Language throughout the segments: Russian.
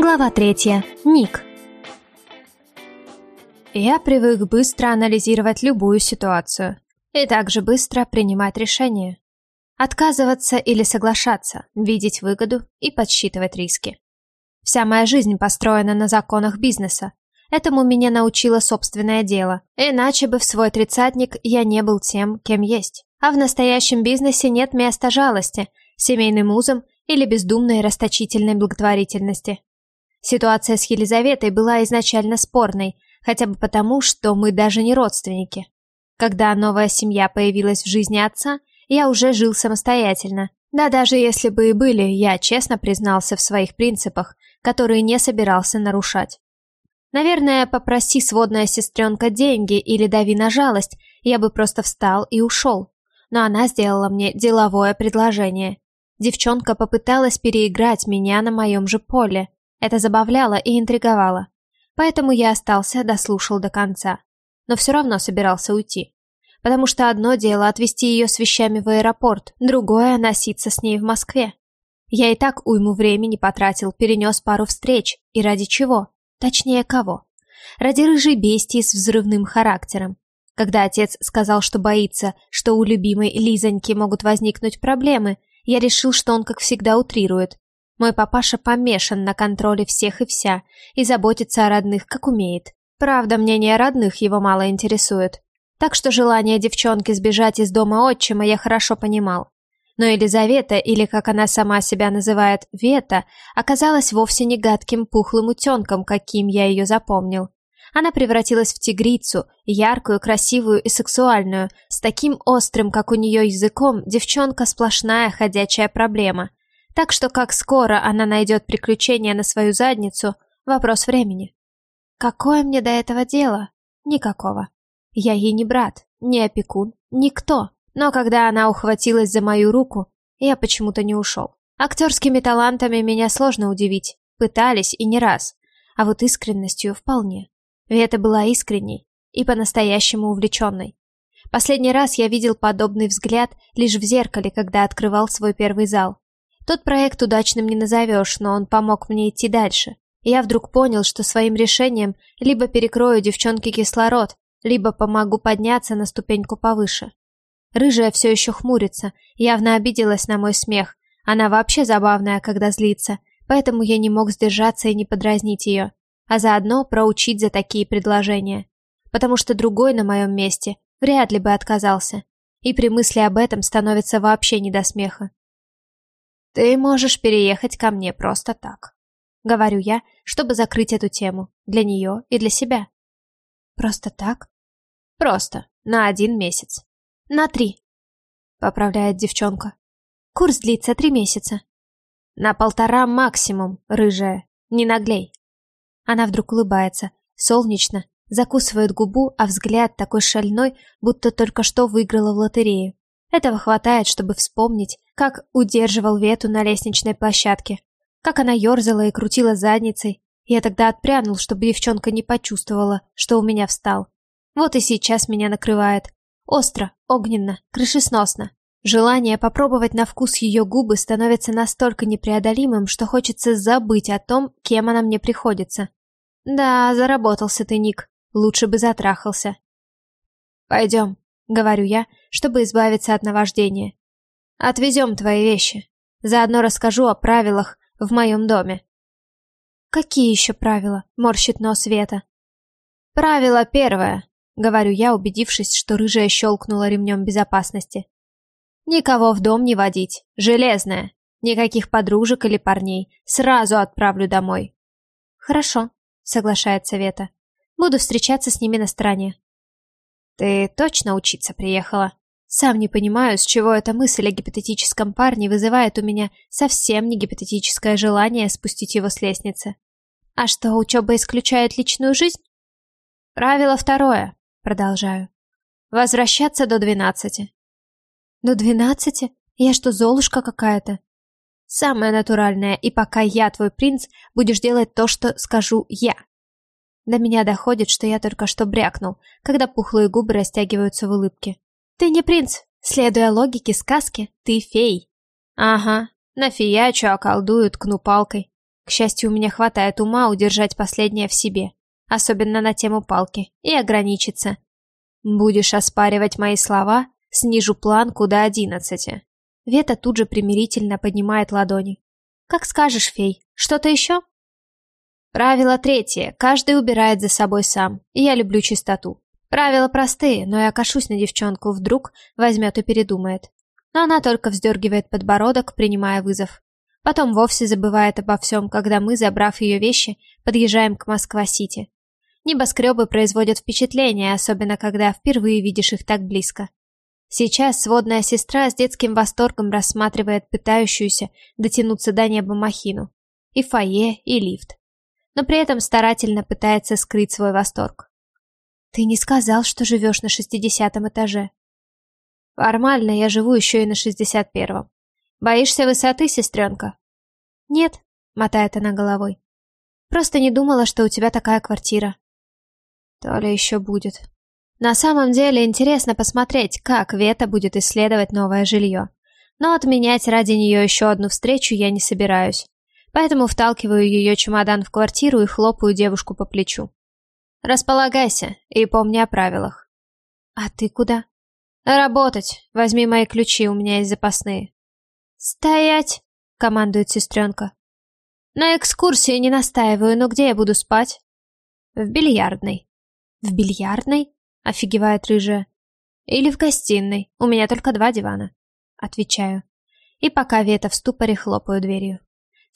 Глава третья. Ник. Я привык быстро анализировать любую ситуацию и также быстро принимать решения. Отказываться или соглашаться, видеть выгоду и подсчитывать риски. Вся моя жизнь построена на законах бизнеса. Этому меня научило собственное дело, иначе бы в свой тридцатник я не был тем, кем есть. А в настоящем бизнесе нет места жалости, семейным узам или бездумной расточительной благотворительности. Ситуация с Елизаветой была изначально спорной, хотя бы потому, что мы даже не родственники. Когда новая семья появилась в жизни отца, я уже жил самостоятельно. Да даже если бы и были, я честно признался в своих принципах, которые не собирался нарушать. Наверное, попроси сводная сестренка деньги или дави на жалость, я бы просто встал и ушел. Но она сделала мне деловое предложение. Девчонка попыталась переиграть меня на моем же поле. Это забавляло и интриговало. Поэтому я остался, дослушал до конца. Но все равно собирался уйти. Потому что одно дело отвезти ее с вещами в аэропорт, другое — носиться с ней в Москве. Я и так уйму времени потратил, перенес пару встреч. И ради чего? Точнее, кого? Ради рыжей бестии с взрывным характером. Когда отец сказал, что боится, что у любимой Лизоньки могут возникнуть проблемы, я решил, что он, как всегда, утрирует. Мой папаша помешан на контроле всех и вся и заботится о родных, как умеет. Правда, мнение родных его мало интересует. Так что желание девчонки сбежать из дома отчима я хорошо понимал. Но Елизавета, или как она сама себя называет, Вета, оказалась вовсе не гадким пухлым утенком, каким я ее запомнил. Она превратилась в тигрицу, яркую, красивую и сексуальную, с таким острым, как у нее языком, девчонка сплошная ходячая проблема. Так что как скоро она найдет приключения на свою задницу, вопрос времени. Какое мне до этого дело? Никакого. Я ей не брат, не опекун, никто. Но когда она ухватилась за мою руку, я почему-то не ушел. Актерскими талантами меня сложно удивить. Пытались и не раз. А вот искренностью вполне. Вета была искренней и по-настоящему увлеченной. Последний раз я видел подобный взгляд лишь в зеркале, когда открывал свой первый зал. Тот проект удачным не назовешь, но он помог мне идти дальше. И я вдруг понял, что своим решением либо перекрою девчонке кислород, либо помогу подняться на ступеньку повыше. Рыжая все еще хмурится, явно обиделась на мой смех. Она вообще забавная, когда злится, поэтому я не мог сдержаться и не подразнить ее, а заодно проучить за такие предложения. Потому что другой на моем месте вряд ли бы отказался. И при мысли об этом становится вообще не до смеха. Ты можешь переехать ко мне просто так. Говорю я, чтобы закрыть эту тему. Для нее и для себя. Просто так? Просто. На один месяц. На три. Поправляет девчонка. Курс длится три месяца. На полтора максимум, рыжая. Не наглей. Она вдруг улыбается, солнечно, закусывает губу, а взгляд такой шальной, будто только что выиграла в лотерею. Этого хватает, чтобы вспомнить, как удерживал Вету на лестничной площадке, как она ерзала и крутила задницей. Я тогда отпрянул, чтобы девчонка не почувствовала, что у меня встал. Вот и сейчас меня накрывает. Остро, огненно, крышесносно. Желание попробовать на вкус ее губы становится настолько непреодолимым, что хочется забыть о том, кем она мне приходится. Да, заработался ты, Ник. Лучше бы затрахался. Пойдем, говорю я, чтобы избавиться от наваждения. Отвезем твои вещи. Заодно расскажу о правилах в моем доме. Какие еще правила? Морщит нос Вета. Правило первое, говорю я, убедившись, что рыжая щелкнула ремнем безопасности. Никого в дом не водить. Железное. Никаких подружек или парней. Сразу отправлю домой. Хорошо, соглашается Вета. Буду встречаться с ними на стороне. Ты точно учиться приехала? Сам не понимаю, с чего эта мысль о гипотетическом парне вызывает у меня совсем не гипотетическое желание спустить его с лестницы. А что, учеба исключает личную жизнь? Правило второе, продолжаю. Возвращаться до двенадцати. До двенадцати? Я что, золушка какая-то? Самое натуральное, и пока я твой принц, будешь делать то, что скажу я. До меня доходит, что я только что брякнул, когда пухлые губы растягиваются в улыбке. Ты не принц. Следуя логике сказки, ты фей. Ага, нафиячу, околдую, ткну палкой. К счастью, у меня хватает ума удержать последнее в себе, особенно на тему палки, и ограничиться. Будешь оспаривать мои слова, снижу планку до одиннадцати. Вета тут же примирительно поднимает ладони. Как скажешь, фей. Что-то еще? Правило третье. Каждый убирает за собой сам. Я люблю чистоту. Правила простые, но я кашусь на девчонку, вдруг возьмет и передумает. Но она только вздергивает подбородок, принимая вызов. Потом вовсе забывает обо всем, когда мы, забрав ее вещи, подъезжаем к Москва-Сити. Небоскребы производят впечатление, особенно когда впервые видишь их так близко. Сейчас сводная сестра с детским восторгом рассматривает пытающуюся дотянуться до неба махину. И фойе, и лифт. Но при этом старательно пытается скрыть свой восторг. «Ты не сказал, что живешь на шестидесятом этаже». «Формально я живу еще и на шестьдесят первом. Боишься высоты, сестренка?» «Нет», — мотает она головой. «Просто не думала, что у тебя такая квартира». «То ли еще будет». На самом деле интересно посмотреть, как Вета будет исследовать новое жилье. Но отменять ради нее еще одну встречу я не собираюсь. Поэтому вталкиваю ее чемодан в квартиру и хлопаю девушку по плечу. «Располагайся и помни о правилах». «А ты куда?» «Работать. Возьми мои ключи, у меня есть запасные». «Стоять!» — командует сестренка. «На экскурсии не настаиваю, но где я буду спать?» «В бильярдной». «В бильярдной?» — офигевает рыжая. «Или в гостиной. У меня только два дивана». Отвечаю. И пока Вета в ступоре хлопаю дверью.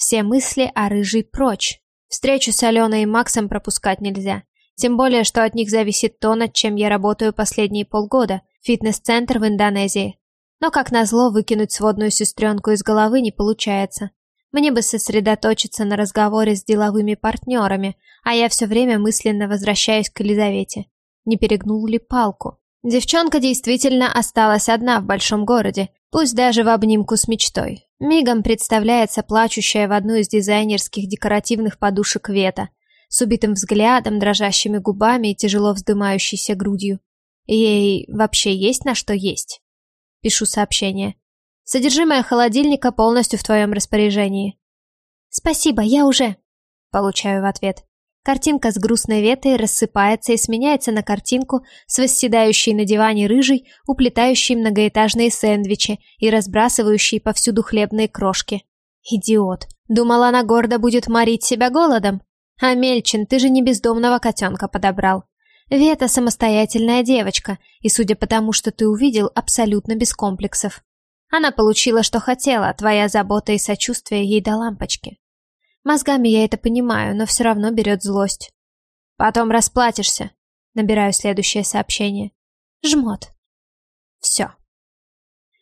Все мысли о рыжей прочь. Встречу с Аленой и Максом пропускать нельзя. Тем более, что от них зависит то, над чем я работаю последние полгода. Фитнес-центр в Индонезии. Но, как назло, выкинуть сводную сестренку из головы не получается. Мне бы сосредоточиться на разговоре с деловыми партнерами, а я все время мысленно возвращаюсь к Елизавете. Не перегнул ли палку? Девчонка действительно осталась одна в большом городе, пусть даже в обнимку с мечтой. Мигом представляется плачущая в одну из дизайнерских декоративных подушек Вета, с убитым взглядом, дрожащими губами и тяжело вздымающейся грудью. Ей вообще есть на что есть? Пишу сообщение. Содержимое холодильника полностью в твоем распоряжении. Спасибо, я уже. Получаю в ответ. Картинка с грустной ветой рассыпается и сменяется на картинку с восседающей на диване рыжей, уплетающей многоэтажные сэндвичи и разбрасывающей повсюду хлебные крошки. Идиот. Думала, она гордо будет морить себя голодом? А Мельчин, ты же не бездомного котенка подобрал. Вета самостоятельная девочка, и, судя по тому, что ты увидел, абсолютно без комплексов. Она получила, что хотела, твоя забота и сочувствие ей до лампочки. Мозгами я это понимаю, но все равно берет злость. Потом расплатишься. Набираю следующее сообщение. Жмот. Все.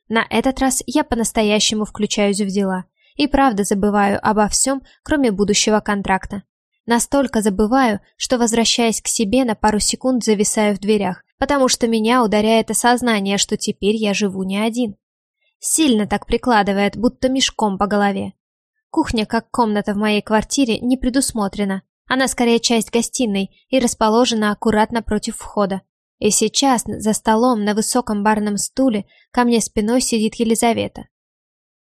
На этот раз я по-настоящему включаюсь в дела. И правда забываю обо всем, кроме будущего контракта. Настолько забываю, что, возвращаясь к себе, на пару секунд зависаю в дверях, потому что меня ударяет осознание, что теперь я живу не один. Сильно так прикладывает, будто мешком по голове. Кухня, как комната в моей квартире, не предусмотрена. Она скорее часть гостиной и расположена аккуратно против входа. И сейчас за столом на высоком барном стуле ко мне спиной сидит Елизавета.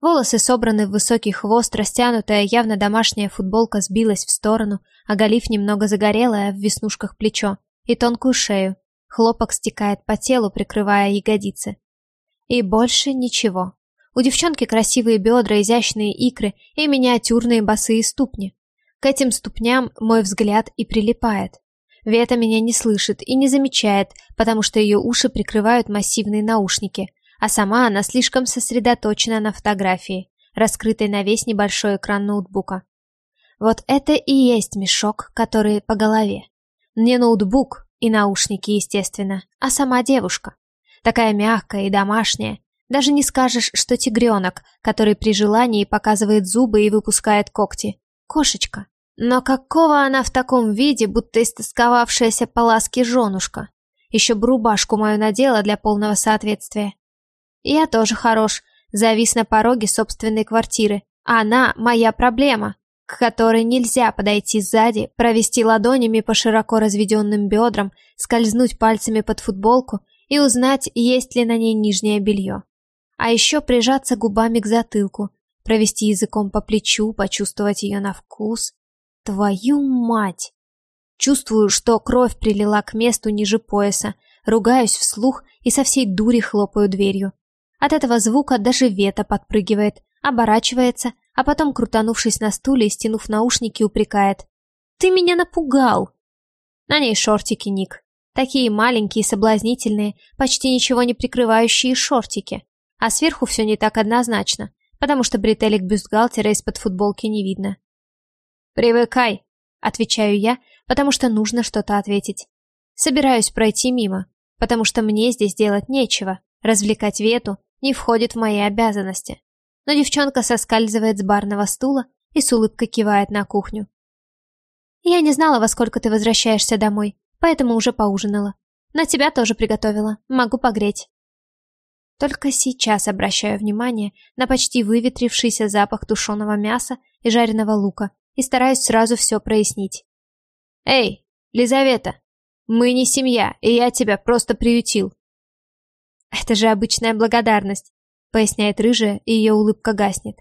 Волосы собраны в высокий хвост, растянутая, явно домашняя футболка сбилась в сторону, оголив немного загорелое в веснушках плечо и тонкую шею. Хлопок стекает по телу, прикрывая ягодицы. И больше ничего. У девчонки красивые бедра, изящные икры и миниатюрные босые ступни. К этим ступням мой взгляд и прилипает. Вета меня не слышит и не замечает, потому что ее уши прикрывают массивные наушники, а сама она слишком сосредоточена на фотографии, раскрытой на весь небольшой экран ноутбука. Вот это и есть мешок, который по голове. Не ноутбук и наушники, естественно, а сама девушка. Такая мягкая и домашняя. Даже не скажешь, что тигренок, который при желании показывает зубы и выпускает когти. Кошечка. Но какого она в таком виде, будто истосковавшаяся по ласке женушка? Еще бы рубашку мою надела для полного соответствия. Я тоже хорош, завис на пороге собственной квартиры. Она моя проблема, к которой нельзя подойти сзади, провести ладонями по широко разведенным бедрам, скользнуть пальцами под футболку и узнать, есть ли на ней нижнее белье. А еще прижаться губами к затылку, провести языком по плечу, почувствовать ее на вкус. Твою мать! Чувствую, что кровь прилила к месту ниже пояса, ругаюсь вслух и со всей дури хлопаю дверью. От этого звука даже Вета подпрыгивает, оборачивается, а потом, крутанувшись на стуле и стянув наушники, упрекает. «Ты меня напугал!» На ней шортики Ник. Такие маленькие, соблазнительные, почти ничего не прикрывающие шортики. А сверху все не так однозначно, потому что бретелек бюстгальтера из-под футболки не видно. «Привыкай», — отвечаю я, потому что нужно что-то ответить. Собираюсь пройти мимо, потому что мне здесь делать нечего. Развлекать Вету не входит в мои обязанности. Но девчонка соскальзывает с барного стула и с улыбкой кивает на кухню. Я не знала, во сколько ты возвращаешься домой, поэтому уже поужинала. На тебя тоже приготовила, могу погреть. Только сейчас обращаю внимание на почти выветрившийся запах тушеного мяса и жареного лука и стараюсь сразу все прояснить. «Эй, Лизавета, мы не семья, и я тебя просто приютил». «Это же обычная благодарность», — поясняет рыжая, и ее улыбка гаснет.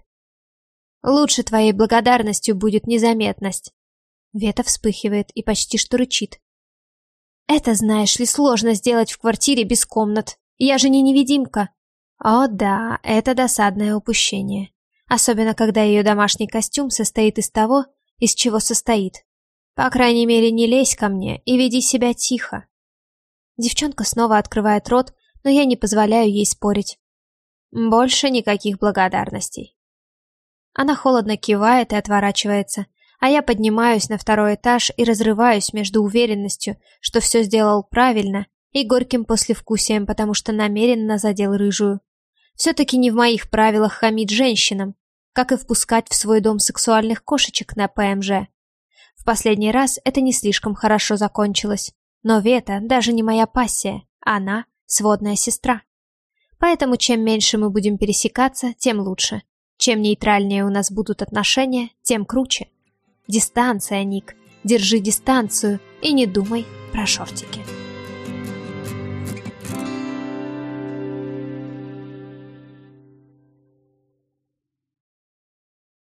«Лучше твоей благодарностью будет незаметность». Вета вспыхивает и почти что рычит. «Это, знаешь ли, сложно сделать в квартире без комнат. Я же не невидимка». О да, это досадное упущение. Особенно, когда ее домашний костюм состоит из того, из чего состоит. По крайней мере, не лезь ко мне и веди себя тихо. Девчонка снова открывает рот, но я не позволяю ей спорить. Больше никаких благодарностей. Она холодно кивает и отворачивается, а я поднимаюсь на второй этаж и разрываюсь между уверенностью, что все сделал правильно, и горьким послевкусием, потому что намеренно задел рыжую. Все-таки не в моих правилах хамить женщинам, как и впускать в свой дом сексуальных кошечек на ПМЖ. В последний раз это не слишком хорошо закончилось. Но Вета даже не моя пассия, она сводная сестра. Поэтому чем меньше мы будем пересекаться, тем лучше. Чем нейтральнее у нас будут отношения, тем круче. Дистанция, Ник. Держи дистанцию и не думай про шортики.